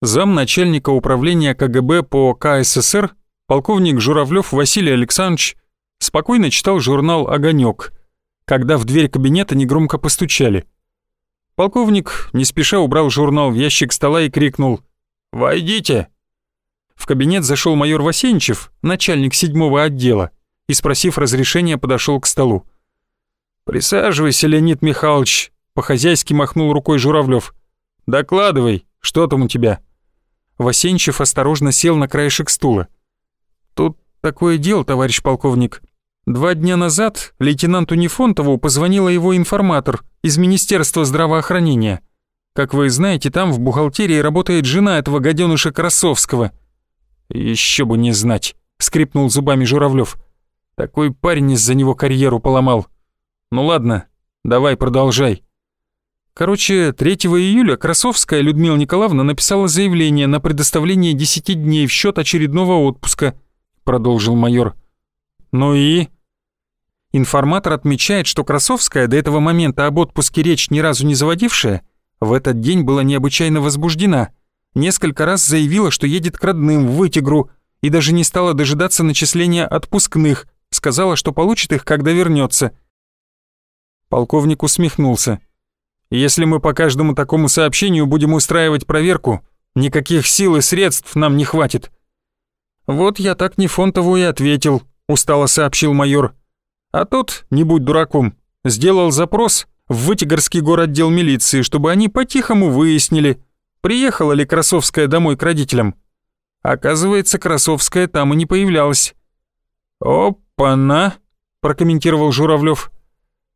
Зам начальника управления КГБ по КССР, полковник Журавлев Василий Александрович, спокойно читал журнал «Огонек», когда в дверь кабинета негромко постучали. Полковник не спеша убрал журнал в ящик стола и крикнул «Войдите!». В кабинет зашел майор Васенчев, начальник седьмого отдела, и, спросив разрешения, подошел к столу. «Присаживайся, Леонид Михайлович», — по-хозяйски махнул рукой Журавлев. «Докладывай, что там у тебя?» Васенчев осторожно сел на краешек стула. «Тут такое дело, товарищ полковник. Два дня назад лейтенанту Нефонтову позвонила его информатор из Министерства здравоохранения. Как вы знаете, там в бухгалтерии работает жена этого гаденыша Красовского. Еще бы не знать, скрипнул зубами Журавлев. Такой парень из-за него карьеру поломал. Ну ладно, давай продолжай. Короче, 3 июля Красовская Людмила Николаевна написала заявление на предоставление 10 дней в счет очередного отпуска, продолжил майор. Ну и Информатор отмечает, что Красовская, до этого момента об отпуске речь ни разу не заводившая, в этот день была необычайно возбуждена, несколько раз заявила, что едет к родным в Вытигру и даже не стала дожидаться начисления отпускных, сказала, что получит их, когда вернется. Полковник усмехнулся. «Если мы по каждому такому сообщению будем устраивать проверку, никаких сил и средств нам не хватит». «Вот я так Нефонтову и ответил», — устало сообщил майор. А тот, не будь дураком, сделал запрос в Вытегорский городдел милиции, чтобы они по-тихому выяснили, приехала ли Красовская домой к родителям. Оказывается, Красовская там и не появлялась. «Опа-на!» — прокомментировал Журавлев.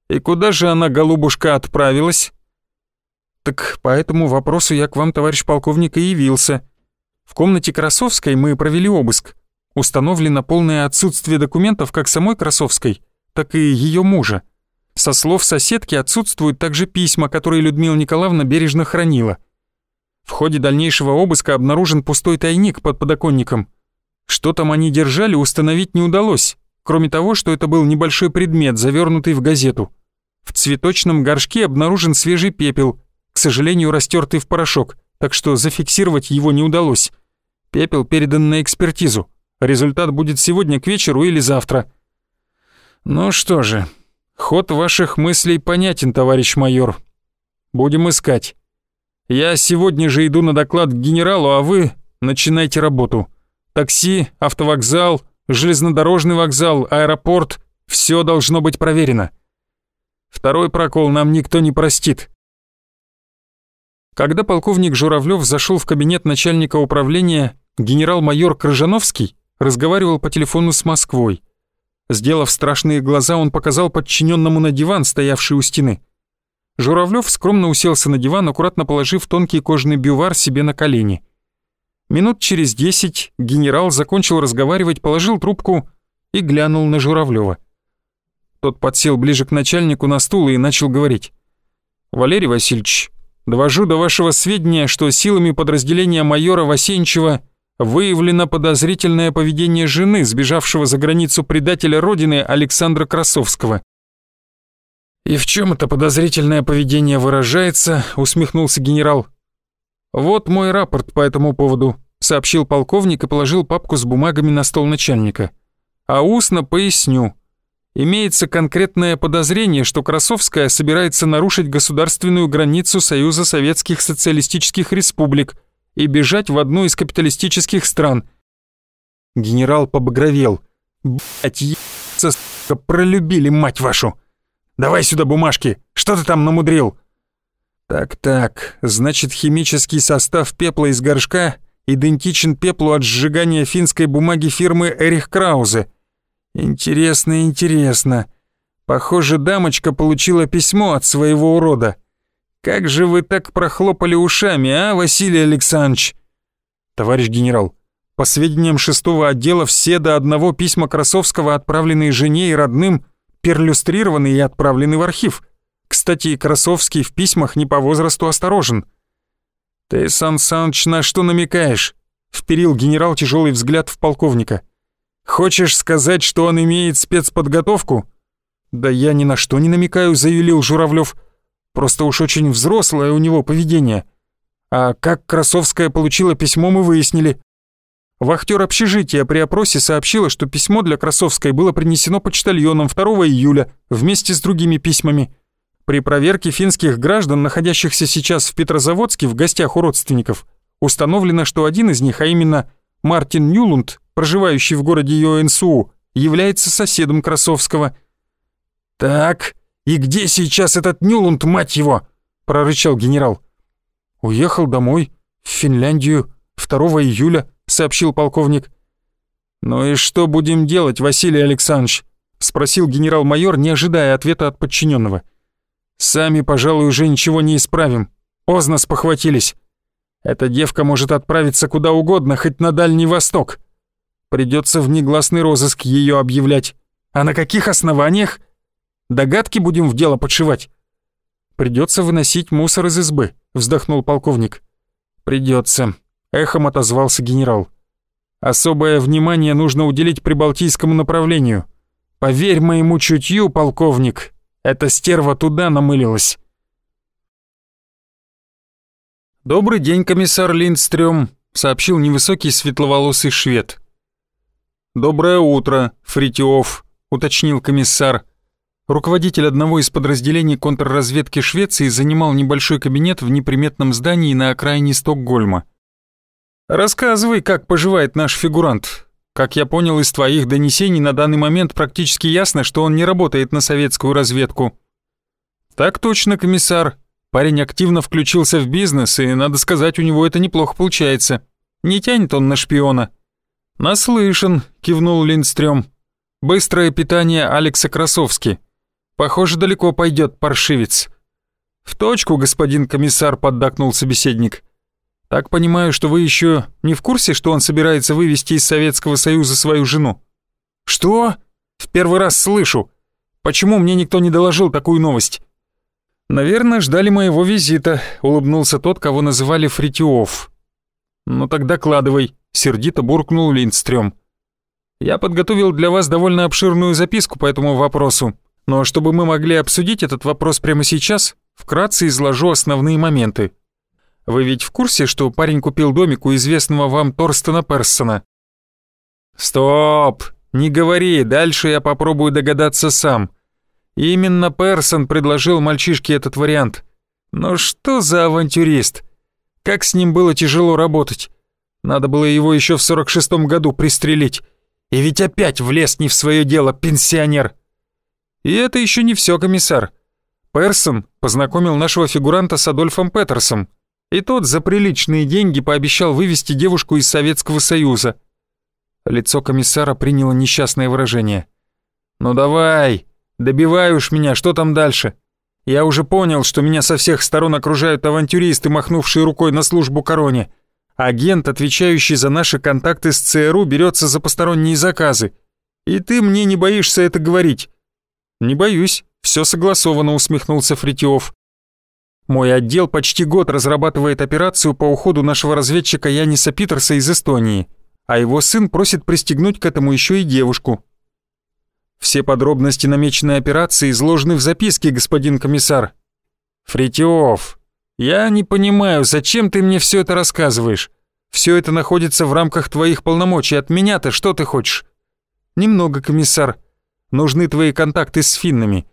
«И куда же она, голубушка, отправилась?» «Так по этому вопросу я к вам, товарищ полковник, и явился. В комнате Красовской мы провели обыск. Установлено полное отсутствие документов как самой Красовской, так и ее мужа. Со слов соседки отсутствуют также письма, которые Людмила Николаевна бережно хранила. В ходе дальнейшего обыска обнаружен пустой тайник под подоконником. Что там они держали, установить не удалось, кроме того, что это был небольшой предмет, завернутый в газету. В цветочном горшке обнаружен свежий пепел, к сожалению, растертый в порошок, так что зафиксировать его не удалось. Пепел передан на экспертизу. Результат будет сегодня к вечеру или завтра. «Ну что же, ход ваших мыслей понятен, товарищ майор. Будем искать. Я сегодня же иду на доклад к генералу, а вы начинайте работу. Такси, автовокзал, железнодорожный вокзал, аэропорт — все должно быть проверено. Второй прокол нам никто не простит». Когда полковник Журавлев зашел в кабинет начальника управления, генерал-майор Крыжановский разговаривал по телефону с Москвой. Сделав страшные глаза, он показал подчиненному на диван, стоявший у стены. Журавлев скромно уселся на диван, аккуратно положив тонкий кожаный бювар себе на колени. Минут через десять генерал закончил разговаривать, положил трубку и глянул на Журавлева. Тот подсел ближе к начальнику на стул и начал говорить. «Валерий Васильевич, довожу до вашего сведения, что силами подразделения майора Васенчева выявлено подозрительное поведение жены, сбежавшего за границу предателя родины Александра Красовского. «И в чем это подозрительное поведение выражается?» — усмехнулся генерал. «Вот мой рапорт по этому поводу», — сообщил полковник и положил папку с бумагами на стол начальника. «А устно поясню. Имеется конкретное подозрение, что Красовская собирается нарушить государственную границу Союза Советских Социалистических Республик — и бежать в одну из капиталистических стран. Генерал побагровел. «Блядь, ебаться, сука, пролюбили, мать вашу! Давай сюда бумажки, что ты там намудрил?» «Так-так, значит, химический состав пепла из горшка идентичен пеплу от сжигания финской бумаги фирмы Эрих Краузе. Интересно, интересно. Похоже, дамочка получила письмо от своего урода. Как же вы так прохлопали ушами, а, Василий Александрович? Товарищ генерал, по сведениям шестого отдела, все до одного письма Красовского, отправленные жене и родным, перлюстрированы и отправлены в архив. Кстати, Красовский в письмах не по возрасту осторожен. Ты, Сан Саныч, на что намекаешь? Вперил генерал тяжелый взгляд в полковника. Хочешь сказать, что он имеет спецподготовку? Да я ни на что не намекаю, заявил Журавлев. Просто уж очень взрослое у него поведение. А как Красовская получила письмо, мы выяснили. Вахтер общежития при опросе сообщила, что письмо для Красовской было принесено почтальоном 2 июля вместе с другими письмами. При проверке финских граждан, находящихся сейчас в Петрозаводске в гостях у родственников, установлено, что один из них, а именно Мартин Нюлунд, проживающий в городе Йоэнсуу, является соседом Красовского. «Так, и где сейчас этот Нюлунд, мать его?» — прорычал генерал. «Уехал домой, в Финляндию, 2 июля», — сообщил полковник. «Ну и что будем делать, Василий Александрович?» — спросил генерал-майор, не ожидая ответа от подчиненного. «Сами, пожалуй, уже ничего не исправим. Поздно спохватились. Эта девка может отправиться куда угодно, хоть на Дальний Восток. Придется в негласный розыск ее объявлять. А на каких основаниях? Догадки будем в дело подшивать. Придется выносить мусор из избы, вздохнул полковник. Придется, эхом отозвался генерал. Особое внимание нужно уделить прибалтийскому направлению. Поверь моему чутью, полковник, эта стерва туда намылилась. «Добрый день, комиссар Линдстрём», — сообщил невысокий светловолосый швед. «Доброе утро, Фритиоф», — уточнил комиссар. Руководитель одного из подразделений контрразведки Швеции занимал небольшой кабинет в неприметном здании на окраине Стокгольма. «Рассказывай, как поживает наш фигурант. Как я понял из твоих донесений, на данный момент практически ясно, что он не работает на советскую разведку». «Так точно, комиссар. Парень активно включился в бизнес, и, надо сказать, у него это неплохо получается. Не тянет он на шпиона». «Наслышан», — кивнул Линдстрём. «Быстрое питание Алекса Красовски. Похоже, далеко пойдет паршивец». «В точку, господин комиссар», — поддакнул собеседник. «Так понимаю, что вы еще не в курсе, что он собирается вывести из Советского Союза свою жену?» «Что? В первый раз слышу. Почему мне никто не доложил такую новость?» «Наверное, ждали моего визита», — улыбнулся тот, кого называли Фритиоф. «Ну тогда кладывай», — сердито буркнул Линдстрём. «Я подготовил для вас довольно обширную записку по этому вопросу, но чтобы мы могли обсудить этот вопрос прямо сейчас, вкратце изложу основные моменты. Вы ведь в курсе, что парень купил домик у известного вам Торстена Персона?» «Стоп! Не говори, дальше я попробую догадаться сам. Именно Персон предложил мальчишке этот вариант. Но что за авантюрист? Как с ним было тяжело работать. Надо было его еще в 46-м году пристрелить. И ведь опять влез не в свое дело, пенсионер. И это еще не все, комиссар. Персон познакомил нашего фигуранта с Адольфом Петерсом, и тот за приличные деньги пообещал вывести девушку из Советского Союза. Лицо комиссара приняло несчастное выражение. «Ну давай, добивай уж меня, что там дальше?» Я уже понял, что меня со всех сторон окружают авантюристы, махнувшие рукой на службу короне. Агент, отвечающий за наши контакты с ЦРУ, берется за посторонние заказы. И ты мне не боишься это говорить?» «Не боюсь, все согласованно», — усмехнулся Фритьев. «Мой отдел почти год разрабатывает операцию по уходу нашего разведчика Яниса Питерса из Эстонии, а его сын просит пристегнуть к этому еще и девушку. Все подробности намеченной операции изложены в записке, господин комиссар». «Фритьев, «Я не понимаю, зачем ты мне все это рассказываешь? Все это находится в рамках твоих полномочий. От меня-то что ты хочешь?» «Немного, комиссар. Нужны твои контакты с финнами.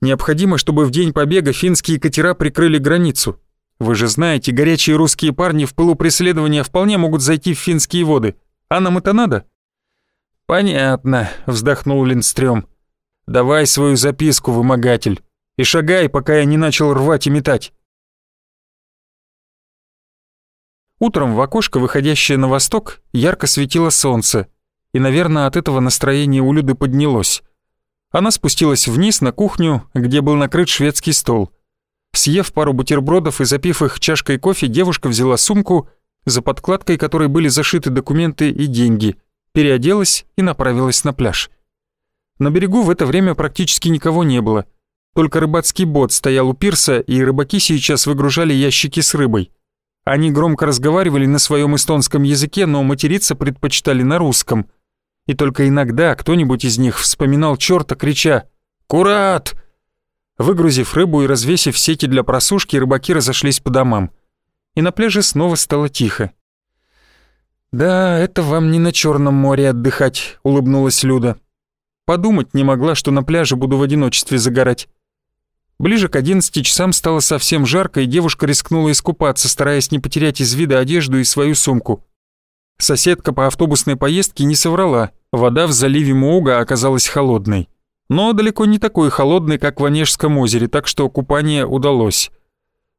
Необходимо, чтобы в день побега финские катера прикрыли границу. Вы же знаете, горячие русские парни в пылу преследования вполне могут зайти в финские воды. А нам это надо?» «Понятно», — вздохнул Линдстрём. «Давай свою записку, вымогатель, и шагай, пока я не начал рвать и метать». Утром в окошко, выходящее на восток, ярко светило солнце, и, наверное, от этого настроение у Люды поднялось. Она спустилась вниз на кухню, где был накрыт шведский стол. Съев пару бутербродов и запив их чашкой кофе, девушка взяла сумку, за подкладкой которой были зашиты документы и деньги, переоделась и направилась на пляж. На берегу в это время практически никого не было. Только рыбацкий бот стоял у пирса, и рыбаки сейчас выгружали ящики с рыбой. Они громко разговаривали на своем эстонском языке, но материться предпочитали на русском. И только иногда кто-нибудь из них вспоминал черта, крича «Курат!». Выгрузив рыбу и развесив сети для просушки, рыбаки разошлись по домам. и на пляже снова стало тихо. «Да, это вам не на Черном море отдыхать», — улыбнулась Люда. «Подумать не могла, что на пляже буду в одиночестве загорать». Ближе к одиннадцати часам стало совсем жарко, и девушка рискнула искупаться, стараясь не потерять из вида одежду и свою сумку. Соседка по автобусной поездке не соврала, вода в заливе Мууга оказалась холодной. Но далеко не такой холодной, как в Онежском озере, так что купание удалось.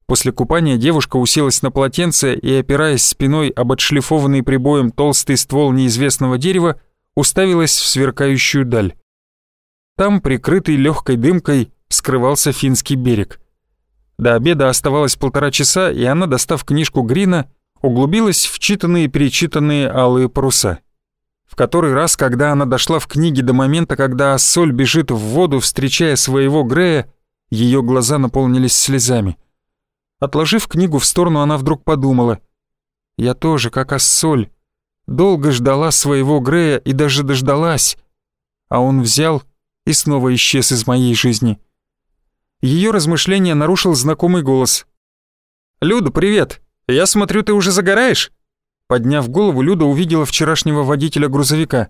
После купания девушка уселась на полотенце и, опираясь спиной об отшлифованный прибоем толстый ствол неизвестного дерева, уставилась в сверкающую даль. Там, прикрытый легкой дымкой, скрывался финский берег. До обеда оставалось полтора часа, и она, достав книжку Грина, углубилась в читанные перечитанные алые паруса. В который раз, когда она дошла в книге до момента, когда Соль бежит в воду, встречая своего Грея, ее глаза наполнились слезами. Отложив книгу в сторону, она вдруг подумала. «Я тоже, как Ассоль, долго ждала своего Грея и даже дождалась, а он взял и снова исчез из моей жизни». Ее размышления нарушил знакомый голос. «Люда, привет! Я смотрю, ты уже загораешь?» Подняв голову, Люда увидела вчерашнего водителя грузовика.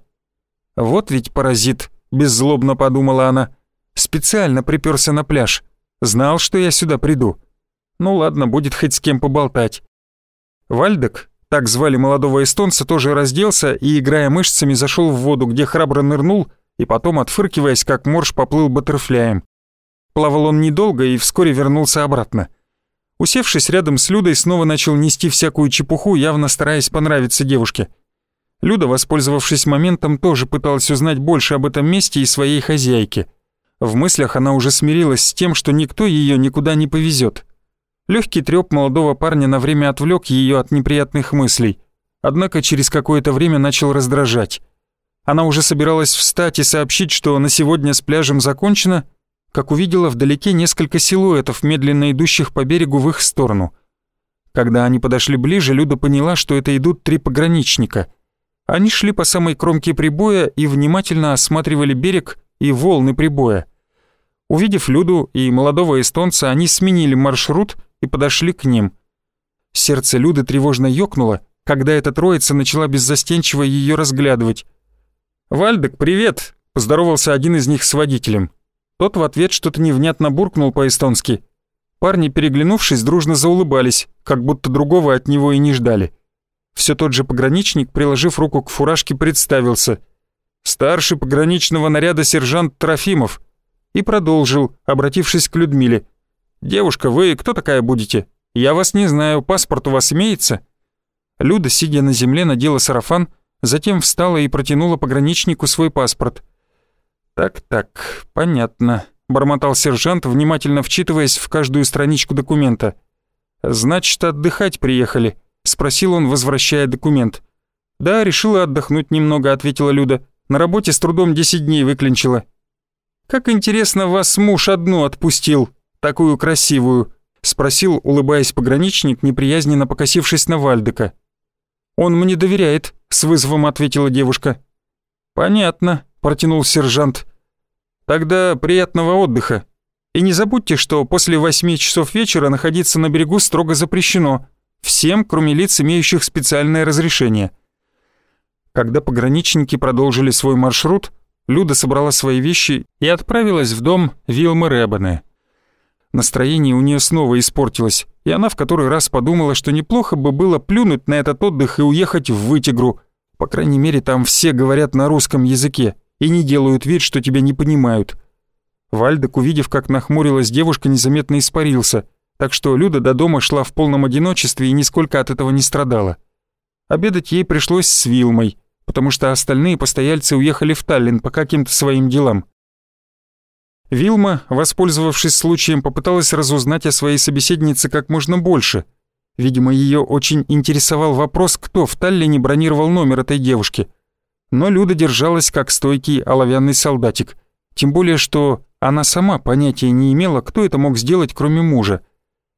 «Вот ведь паразит», — беззлобно подумала она. «Специально приперся на пляж. Знал, что я сюда приду. Ну ладно, будет хоть с кем поболтать. Вальдек, так звали молодого эстонца, тоже разделся и, играя мышцами, зашел в воду, где храбро нырнул и потом, отфыркиваясь, как морж, поплыл баттерфляем. Плавал он недолго и вскоре вернулся обратно. Усевшись рядом с Людой, снова начал нести всякую чепуху, явно стараясь понравиться девушке. Люда, воспользовавшись моментом, тоже пыталась узнать больше об этом месте и своей хозяйке. В мыслях она уже смирилась с тем, что никто ее никуда не повезет. Легкий треп молодого парня на время отвлек ее от неприятных мыслей, однако через какое-то время начал раздражать. Она уже собиралась встать и сообщить, что на сегодня с пляжем закончено, как увидела вдалеке несколько силуэтов, медленно идущих по берегу в их сторону. Когда они подошли ближе, Люда поняла, что это идут три пограничника. Они шли по самой кромке прибоя и внимательно осматривали берег и волны прибоя. Увидев Люду и молодого эстонца, они сменили маршрут и подошли к ним. Сердце Люды тревожно ёкнуло, когда эта троица начала беззастенчиво ее разглядывать. «Вальдек, привет!» — поздоровался один из них с водителем. Тот в ответ что-то невнятно буркнул по-эстонски. Парни, переглянувшись, дружно заулыбались, как будто другого от него и не ждали. Все тот же пограничник, приложив руку к фуражке, представился. «Старший пограничного наряда сержант Трофимов». И продолжил, обратившись к Людмиле. «Девушка, вы кто такая будете? Я вас не знаю, паспорт у вас имеется?» Люда, сидя на земле, надела сарафан, затем встала и протянула пограничнику свой паспорт. «Так-так, понятно», — бормотал сержант, внимательно вчитываясь в каждую страничку документа. «Значит, отдыхать приехали?» — спросил он, возвращая документ. «Да, решила отдохнуть немного», — ответила Люда. «На работе с трудом десять дней выклинчила». «Как интересно, вас муж одну отпустил», такую красивую?» — спросил, улыбаясь пограничник, неприязненно покосившись на Вальдека. «Он мне доверяет», — с вызовом ответила девушка. «Понятно», — протянул сержант. «Тогда приятного отдыха. И не забудьте, что после восьми часов вечера находиться на берегу строго запрещено. Всем, кроме лиц, имеющих специальное разрешение». Когда пограничники продолжили свой маршрут, Люда собрала свои вещи и отправилась в дом Вилмы Рэббене. Настроение у нее снова испортилось, и она в который раз подумала, что неплохо бы было плюнуть на этот отдых и уехать в Вытигру. По крайней мере, там все говорят на русском языке и не делают вид, что тебя не понимают. Вальдек, увидев, как нахмурилась девушка, незаметно испарился, так что Люда до дома шла в полном одиночестве и нисколько от этого не страдала. Обедать ей пришлось с Вилмой, потому что остальные постояльцы уехали в Таллин по каким-то своим делам. Вилма, воспользовавшись случаем, попыталась разузнать о своей собеседнице как можно больше. Видимо, ее очень интересовал вопрос, кто в Таллине бронировал номер этой девушки. Но Люда держалась как стойкий оловянный солдатик. Тем более, что она сама понятия не имела, кто это мог сделать, кроме мужа.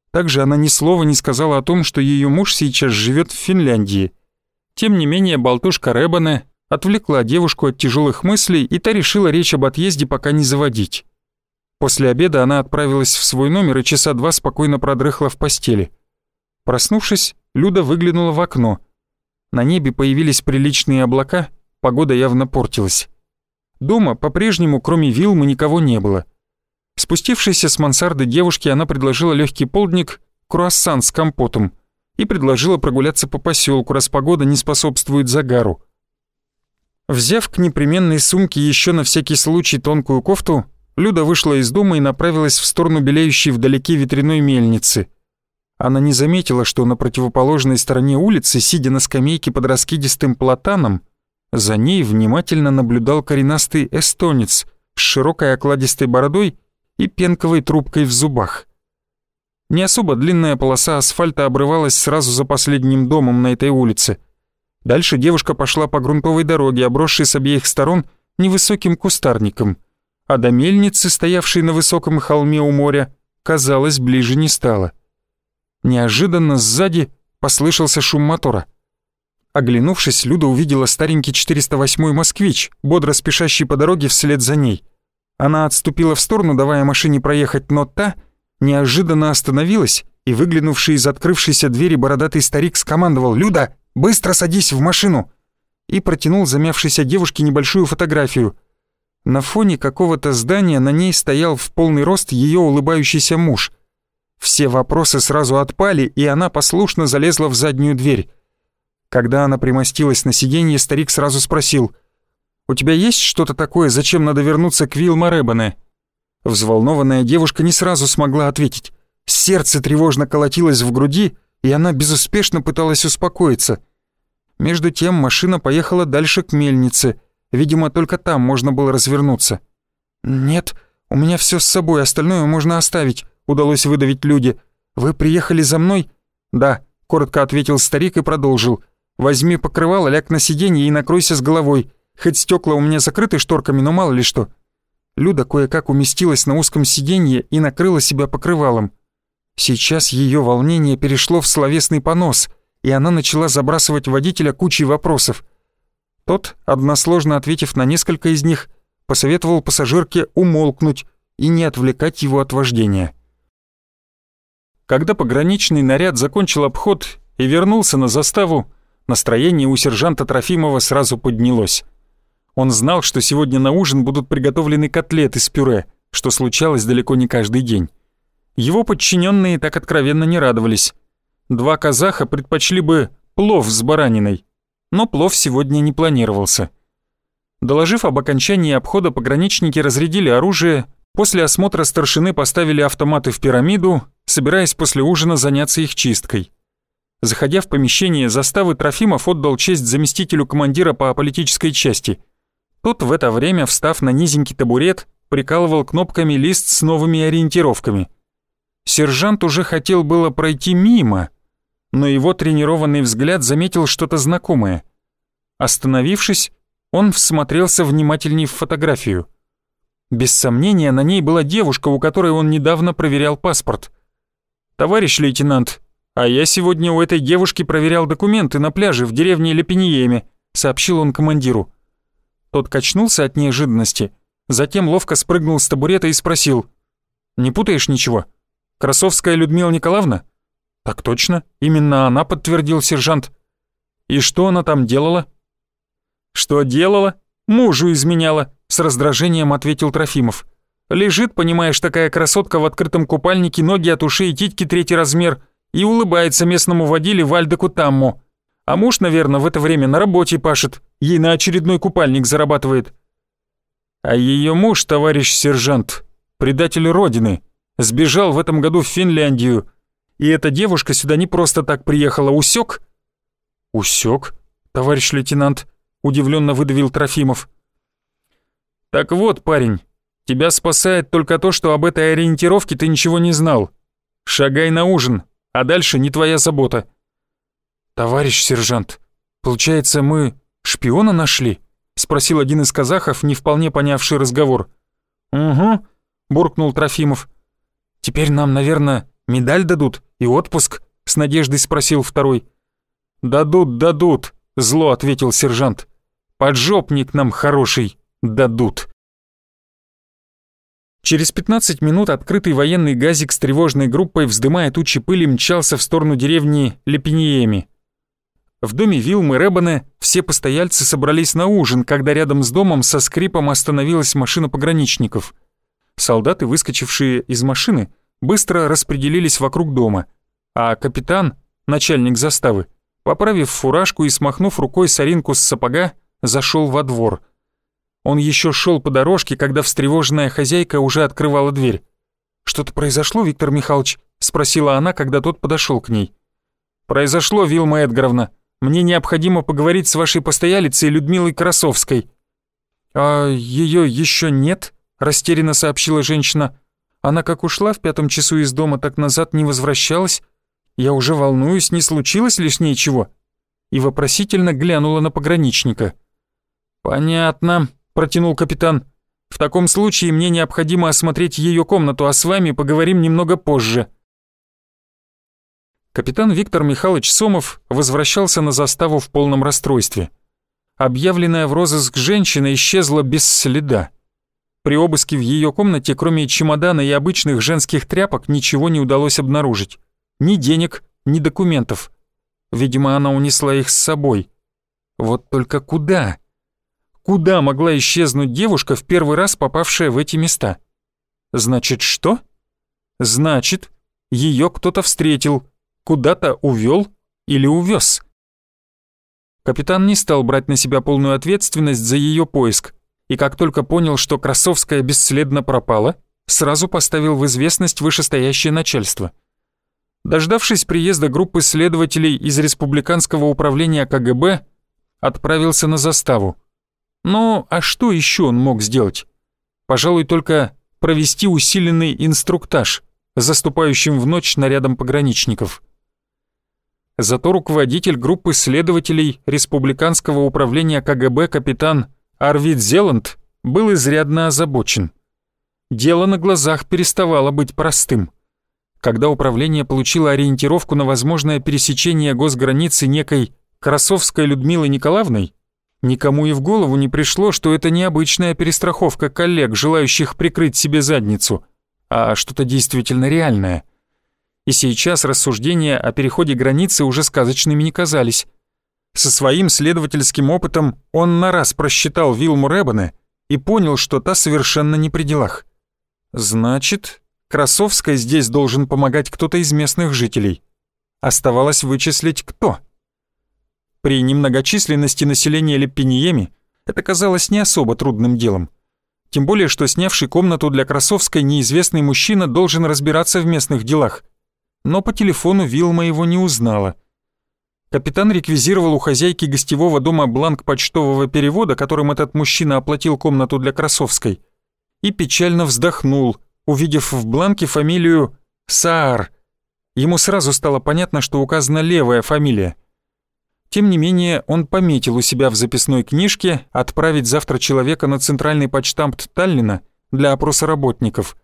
Также она ни слова не сказала о том, что ее муж сейчас живет в Финляндии. Тем не менее, болтушка Рэббана отвлекла девушку от тяжелых мыслей, и та решила речь об отъезде пока не заводить. После обеда она отправилась в свой номер и часа два спокойно продрыхла в постели. Проснувшись, Люда выглянула в окно. На небе появились приличные облака, погода явно портилась. Дома по-прежнему, кроме Вилмы, никого не было. Спустившейся с мансарды девушке она предложила легкий полдник, круассан с компотом и предложила прогуляться по поселку, раз погода не способствует загару. Взяв к непременной сумке еще на всякий случай тонкую кофту, Люда вышла из дома и направилась в сторону белеющей вдалеке ветряной мельницы. Она не заметила, что на противоположной стороне улицы, сидя на скамейке под раскидистым платаном, за ней внимательно наблюдал коренастый эстонец с широкой окладистой бородой и пенковой трубкой в зубах. Не особо длинная полоса асфальта обрывалась сразу за последним домом на этой улице. Дальше девушка пошла по грунтовой дороге, обросшей с обеих сторон невысоким кустарником, а до мельницы, стоявшей на высоком холме у моря, казалось, ближе не стало. Неожиданно сзади послышался шум мотора — Оглянувшись, Люда увидела старенький 408-й «Москвич», бодро спешащий по дороге вслед за ней. Она отступила в сторону, давая машине проехать, но та неожиданно остановилась, и выглянувший из открывшейся двери бородатый старик скомандовал «Люда, быстро садись в машину!» и протянул замявшейся девушке небольшую фотографию. На фоне какого-то здания на ней стоял в полный рост ее улыбающийся муж. Все вопросы сразу отпали, и она послушно залезла в заднюю дверь. Когда она примостилась на сиденье, старик сразу спросил, «У тебя есть что-то такое, зачем надо вернуться к Вилма Рэббане?» Взволнованная девушка не сразу смогла ответить. Сердце тревожно колотилось в груди, и она безуспешно пыталась успокоиться. Между тем машина поехала дальше к мельнице. Видимо, только там можно было развернуться. «Нет, у меня все с собой, остальное можно оставить», — удалось выдавить люди. «Вы приехали за мной?» «Да», — коротко ответил старик и продолжил. Возьми покрывало, ляг на сиденье и накройся с головой. Хоть стекла у меня закрыты шторками, но мало ли что». Люда кое-как уместилась на узком сиденье и накрыла себя покрывалом. Сейчас ее волнение перешло в словесный понос, и она начала забрасывать водителя кучей вопросов. Тот, односложно ответив на несколько из них, посоветовал пассажирке умолкнуть и не отвлекать его от вождения. Когда пограничный наряд закончил обход и вернулся на заставу, Настроение у сержанта Трофимова сразу поднялось. Он знал, что сегодня на ужин будут приготовлены котлеты с пюре, что случалось далеко не каждый день. Его подчиненные так откровенно не радовались. Два казаха предпочли бы плов с бараниной, но плов сегодня не планировался. Доложив об окончании обхода, пограничники разрядили оружие, после осмотра старшины поставили автоматы в пирамиду, собираясь после ужина заняться их чисткой. Заходя в помещение заставы, Трофимов отдал честь заместителю командира по политической части. Тот в это время, встав на низенький табурет, прикалывал кнопками лист с новыми ориентировками. Сержант уже хотел было пройти мимо, но его тренированный взгляд заметил что-то знакомое. Остановившись, он всмотрелся внимательней в фотографию. Без сомнения, на ней была девушка, у которой он недавно проверял паспорт. «Товарищ лейтенант, «А я сегодня у этой девушки проверял документы на пляже в деревне Лепениеме», — сообщил он командиру. Тот качнулся от неожиданности, затем ловко спрыгнул с табурета и спросил. «Не путаешь ничего? Красовская Людмила Николаевна?» «Так точно, именно она», — подтвердил сержант. «И что она там делала?» «Что делала? Мужу изменяла», — с раздражением ответил Трофимов. «Лежит, понимаешь, такая красотка в открытом купальнике, ноги от ушей и титьки третий размер, и улыбается местному водиле Вальдеку Тамму. А муж, наверное, в это время на работе пашет, ей на очередной купальник зарабатывает. А ее муж, товарищ сержант, предатель Родины, сбежал в этом году в Финляндию, и эта девушка сюда не просто так приехала, усек? Усек, товарищ лейтенант, удивленно выдавил Трофимов. Так вот, парень, тебя спасает только то, что об этой ориентировке ты ничего не знал. Шагай на ужин, а дальше не твоя забота». «Товарищ сержант, получается, мы шпиона нашли?» — спросил один из казахов, не вполне понявший разговор. «Угу», — буркнул Трофимов. «Теперь нам, наверное, медаль дадут и отпуск?» — с надеждой спросил второй. «Дадут, дадут», — зло ответил сержант. «Поджопник нам хороший дадут». Через 15 минут открытый военный газик с тревожной группой, вздымая тучи пыли, мчался в сторону деревни Лепиньеми. В доме Вилмы Рэббана все постояльцы собрались на ужин, когда рядом с домом со скрипом остановилась машина пограничников. Солдаты, выскочившие из машины, быстро распределились вокруг дома, а капитан, начальник заставы, поправив фуражку и смахнув рукой соринку с сапога, зашел во двор — он еще шел по дорожке, когда встревоженная хозяйка уже открывала дверь. «Что-то произошло, Виктор Михайлович?» — спросила она, когда тот подошел к ней. «Произошло, Вилма Эдгаровна. Мне необходимо поговорить с вашей постоялицей Людмилой Красовской». «А ее еще нет?» — растерянно сообщила женщина. «Она как ушла в пятом часу из дома, так назад не возвращалась. Я уже волнуюсь, не случилось ли с ней чего?» И вопросительно глянула на пограничника. «Понятно», протянул капитан. «В таком случае мне необходимо осмотреть ее комнату, а с вами поговорим немного позже». Капитан Виктор Михайлович Сомов возвращался на заставу в полном расстройстве. Объявленная в розыск женщина исчезла без следа. При обыске в ее комнате, кроме чемодана и обычных женских тряпок, ничего не удалось обнаружить. Ни денег, ни документов. Видимо, она унесла их с собой. Вот только куда? Куда могла исчезнуть девушка, в первый раз попавшая в эти места? Значит, что? Значит, ее кто-то встретил, куда-то увел или увез. Капитан не стал брать на себя полную ответственность за ее поиск, и как только понял, что Красовская бесследно пропала, сразу поставил в известность вышестоящее начальство. Дождавшись приезда группы следователей из Республиканского управления КГБ, отправился на заставу. Ну, а что еще он мог сделать? Пожалуй, только провести усиленный инструктаж заступающим в ночь нарядом пограничников. Зато руководитель группы следователей Республиканского управления КГБ капитан Арвид Зеланд был изрядно озабочен. Дело на глазах переставало быть простым. Когда управление получило ориентировку на возможное пересечение госграницы некой Красовской Людмилой Николаевной, Никому и в голову не пришло, что это необычная перестраховка коллег, желающих прикрыть себе задницу, а что-то действительно реальное. И сейчас рассуждения о переходе границы уже сказочными не казались. Со своим следовательским опытом он на раз просчитал Вилму Рэббана и понял, что та совершенно не при делах. Значит, Красовской здесь должен помогать кто-то из местных жителей. Оставалось вычислить, кто. При немногочисленности населения Леппиниеми это казалось не особо трудным делом. Тем более, что снявший комнату для Красовской неизвестный мужчина должен разбираться в местных делах. Но по телефону Вилма его не узнала. Капитан реквизировал у хозяйки гостевого дома бланк почтового перевода, которым этот мужчина оплатил комнату для Красовской, и печально вздохнул, увидев в бланке фамилию Саар. Ему сразу стало понятно, что указана левая фамилия — тем не менее, он пометил у себя в записной книжке отправить завтра человека на центральный почтамт Таллина для опроса работников.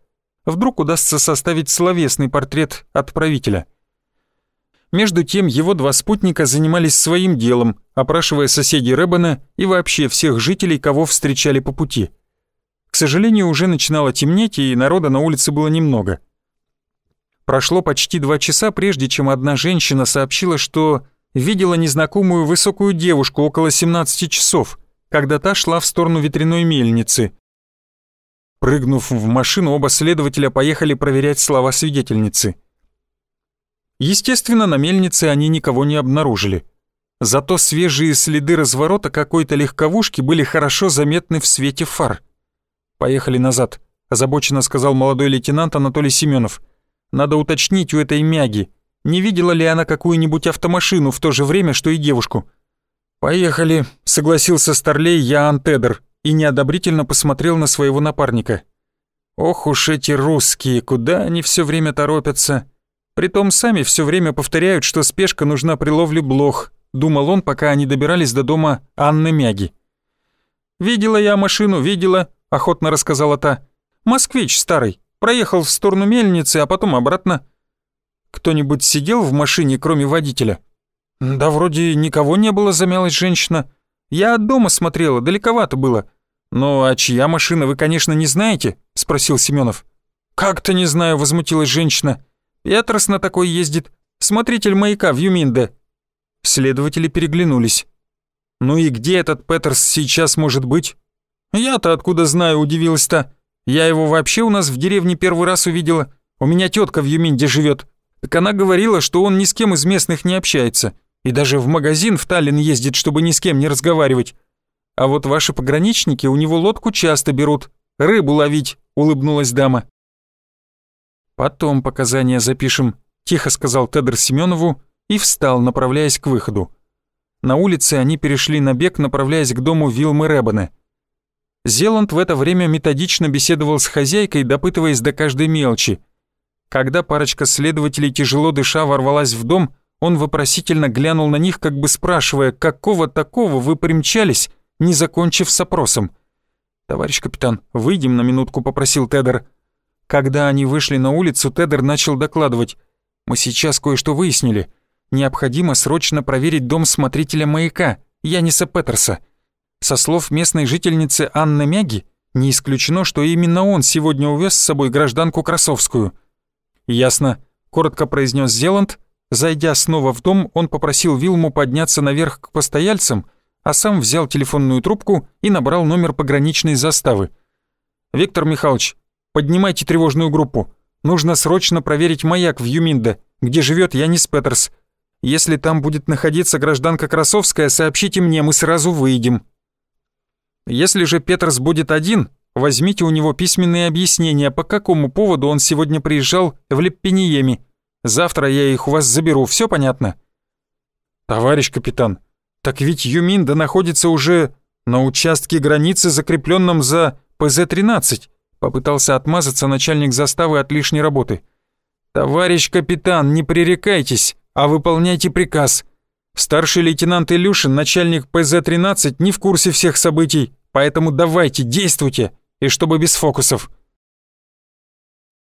Вдруг удастся составить словесный портрет отправителя. Между тем, его два спутника занимались своим делом, опрашивая соседей Рэббана и вообще всех жителей, кого встречали по пути. К сожалению, уже начинало темнеть, и народа на улице было немного. Прошло почти два часа, прежде чем одна женщина сообщила, что видела незнакомую высокую девушку около 17 часов, когда та шла в сторону ветряной мельницы. Прыгнув в машину, оба следователя поехали проверять слова свидетельницы. Естественно, на мельнице они никого не обнаружили. Зато свежие следы разворота какой-то легковушки были хорошо заметны в свете фар. «Поехали назад», — озабоченно сказал молодой лейтенант Анатолий Семенов. «Надо уточнить у этой мяги, не видела ли она какую-нибудь автомашину в то же время, что и девушку. «Поехали», — согласился Старлей Яан Тедер и неодобрительно посмотрел на своего напарника. «Ох уж эти русские, куда они все время торопятся? Притом сами все время повторяют, что спешка нужна при ловле блох», — думал он, пока они добирались до дома Анны Мяги. «Видела я машину, видела», — охотно рассказала та. «Москвич старый, проехал в сторону мельницы, а потом обратно». Кто-нибудь сидел в машине, кроме водителя? Да вроде никого не было, замялась женщина. Я от дома смотрела, далековато было. «Ну, а чья машина, вы, конечно, не знаете?» — спросил Семенов. «Как-то не знаю», — возмутилась женщина. «Петерс на такой ездит. Смотритель маяка в Юминде». Следователи переглянулись. «Ну и где этот Петерс сейчас может быть?» «Я-то откуда знаю», — удивилась-то. «Я его вообще у нас в деревне первый раз увидела. У меня тетка в Юминде живет. Так она говорила, что он ни с кем из местных не общается. И даже в магазин в Таллин ездит, чтобы ни с кем не разговаривать. А вот ваши пограничники у него лодку часто берут. Рыбу ловить», — улыбнулась дама. «Потом показания запишем», — тихо сказал Тедор Семенову и встал, направляясь к выходу. На улице они перешли на бег, направляясь к дому Вилмы Рэббена. Зеланд в это время методично беседовал с хозяйкой, допытываясь до каждой мелочи. Когда парочка следователей, тяжело дыша, ворвалась в дом, он вопросительно глянул на них, как бы спрашивая, какого такого вы примчались, не закончив с опросом. «Товарищ капитан, выйдем на минутку», — попросил Тедер. Когда они вышли на улицу, Тедер начал докладывать. «Мы сейчас кое-что выяснили. Необходимо срочно проверить дом смотрителя маяка, Яниса Петерса. Со слов местной жительницы Анны Мяги, не исключено, что именно он сегодня увез с собой гражданку Красовскую». «Ясно», — коротко произнес Зеланд. Зайдя снова в дом, он попросил Вилму подняться наверх к постояльцам, а сам взял телефонную трубку и набрал номер пограничной заставы. «Виктор Михайлович, поднимайте тревожную группу. Нужно срочно проверить маяк в Юминде, где живет Янис Петерс. Если там будет находиться гражданка Красовская, сообщите мне, мы сразу выйдем». Если же Петерс будет один, возьмите у него письменные объяснения, по какому поводу он сегодня приезжал в Леппениеми. Завтра я их у вас заберу, все понятно?» «Товарищ капитан, так ведь Юминда находится уже на участке границы, закрепленном за ПЗ-13», попытался отмазаться начальник заставы от лишней работы. «Товарищ капитан, не пререкайтесь, а выполняйте приказ. Старший лейтенант Илюшин, начальник ПЗ-13, не в курсе всех событий, поэтому давайте, действуйте, и чтобы без фокусов».